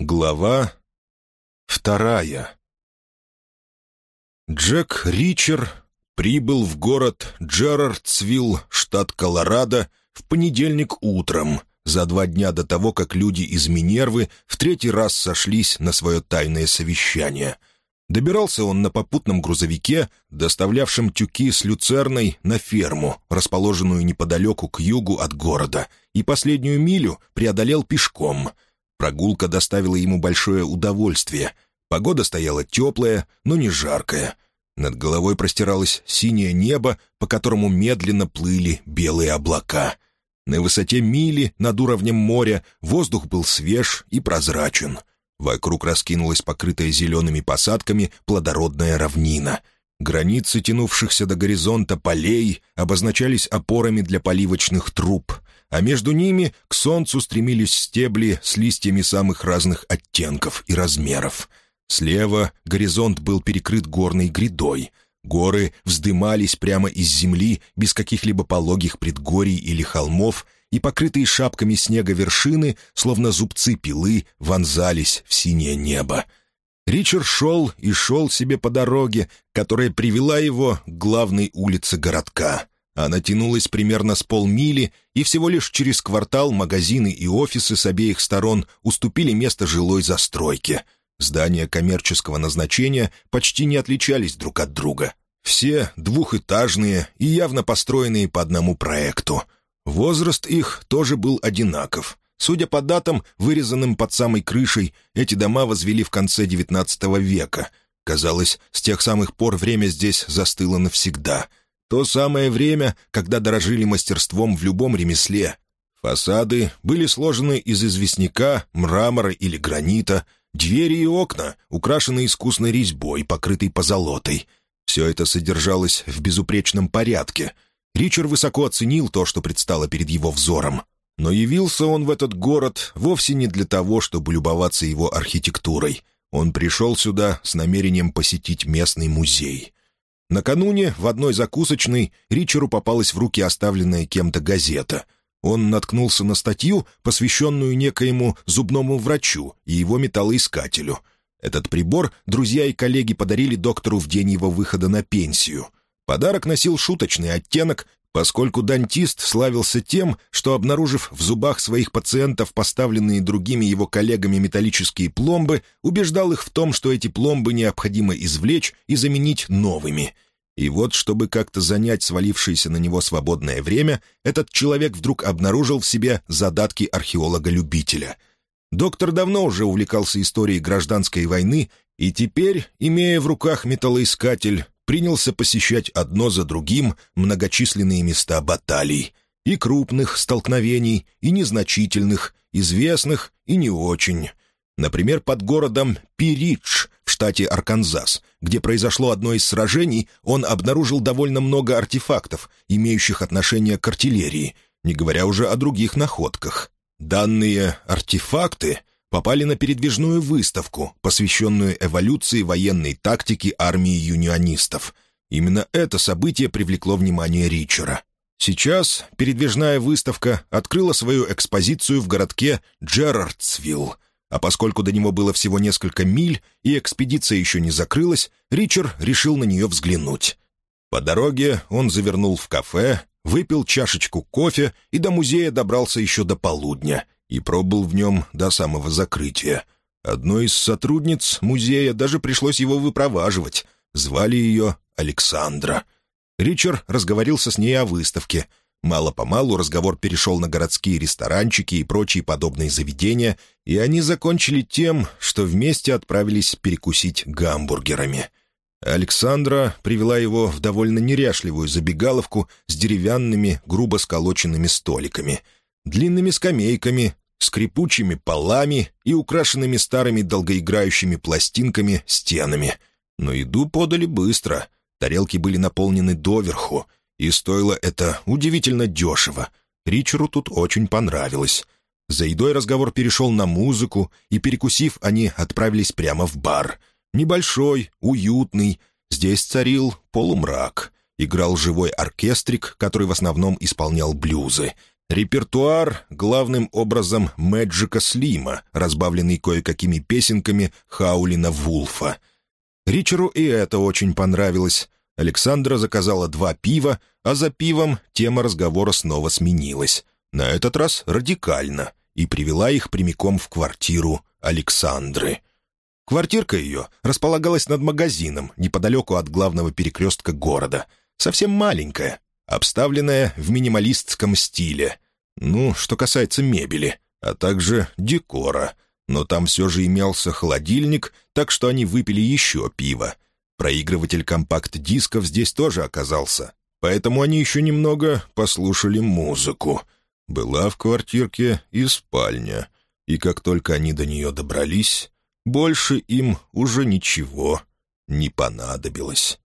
Глава вторая Джек Ричер прибыл в город Джерардсвилл, штат Колорадо, в понедельник утром, за два дня до того, как люди из Минервы в третий раз сошлись на свое тайное совещание. Добирался он на попутном грузовике, доставлявшем тюки с люцерной на ферму, расположенную неподалеку к югу от города, и последнюю милю преодолел пешком — Прогулка доставила ему большое удовольствие. Погода стояла теплая, но не жаркая. Над головой простиралось синее небо, по которому медленно плыли белые облака. На высоте мили над уровнем моря воздух был свеж и прозрачен. Вокруг раскинулась покрытая зелеными посадками плодородная равнина. Границы тянувшихся до горизонта полей обозначались опорами для поливочных труб — а между ними к солнцу стремились стебли с листьями самых разных оттенков и размеров. Слева горизонт был перекрыт горной грядой. Горы вздымались прямо из земли без каких-либо пологих предгорий или холмов, и покрытые шапками снега вершины, словно зубцы пилы, вонзались в синее небо. Ричард шел и шел себе по дороге, которая привела его к главной улице городка — она тянулась примерно с полмили, и всего лишь через квартал магазины и офисы с обеих сторон уступили место жилой застройке. Здания коммерческого назначения почти не отличались друг от друга. Все двухэтажные и явно построенные по одному проекту. Возраст их тоже был одинаков. Судя по датам, вырезанным под самой крышей, эти дома возвели в конце XIX века. Казалось, с тех самых пор время здесь застыло навсегда — то самое время, когда дорожили мастерством в любом ремесле. Фасады были сложены из известняка, мрамора или гранита, двери и окна украшены искусной резьбой, покрытой позолотой. Все это содержалось в безупречном порядке. Ричард высоко оценил то, что предстало перед его взором. Но явился он в этот город вовсе не для того, чтобы любоваться его архитектурой. Он пришел сюда с намерением посетить местный музей. Накануне в одной закусочной Ричеру попалась в руки оставленная кем-то газета. Он наткнулся на статью, посвященную некоему зубному врачу и его металлоискателю. Этот прибор друзья и коллеги подарили доктору в день его выхода на пенсию. Подарок носил шуточный оттенок, поскольку дантист славился тем, что, обнаружив в зубах своих пациентов поставленные другими его коллегами металлические пломбы, убеждал их в том, что эти пломбы необходимо извлечь и заменить новыми. И вот, чтобы как-то занять свалившееся на него свободное время, этот человек вдруг обнаружил в себе задатки археолога-любителя. Доктор давно уже увлекался историей гражданской войны и теперь, имея в руках металлоискатель, принялся посещать одно за другим многочисленные места баталий. И крупных столкновений, и незначительных, известных и не очень. Например, под городом Пиридж в штате Арканзас, где произошло одно из сражений, он обнаружил довольно много артефактов, имеющих отношение к артиллерии, не говоря уже о других находках. Данные артефакты попали на передвижную выставку, посвященную эволюции военной тактики армии юнионистов. Именно это событие привлекло внимание Ричера. Сейчас передвижная выставка открыла свою экспозицию в городке Джерардсвилл, а поскольку до него было всего несколько миль и экспедиция еще не закрылась, Ричард решил на нее взглянуть. По дороге он завернул в кафе, выпил чашечку кофе и до музея добрался еще до полудня — и пробыл в нем до самого закрытия. Одной из сотрудниц музея даже пришлось его выпроваживать. Звали ее Александра. Ричард разговорился с ней о выставке. Мало-помалу разговор перешел на городские ресторанчики и прочие подобные заведения, и они закончили тем, что вместе отправились перекусить гамбургерами. Александра привела его в довольно неряшливую забегаловку с деревянными, грубо сколоченными столиками — длинными скамейками, скрипучими полами и украшенными старыми долгоиграющими пластинками стенами. Но еду подали быстро. Тарелки были наполнены доверху, и стоило это удивительно дешево. Ричеру тут очень понравилось. За едой разговор перешел на музыку, и, перекусив, они отправились прямо в бар. Небольшой, уютный. Здесь царил полумрак. Играл живой оркестрик, который в основном исполнял блюзы. Репертуар главным образом Мэджика Слима, разбавленный кое-какими песенками Хаулина Вулфа. Ричеру и это очень понравилось. Александра заказала два пива, а за пивом тема разговора снова сменилась. На этот раз радикально, и привела их прямиком в квартиру Александры. Квартирка ее располагалась над магазином, неподалеку от главного перекрестка города. Совсем маленькая, обставленная в минималистском стиле. Ну, что касается мебели, а также декора. Но там все же имелся холодильник, так что они выпили еще пиво. Проигрыватель компакт-дисков здесь тоже оказался, поэтому они еще немного послушали музыку. Была в квартирке и спальня, и как только они до нее добрались, больше им уже ничего не понадобилось.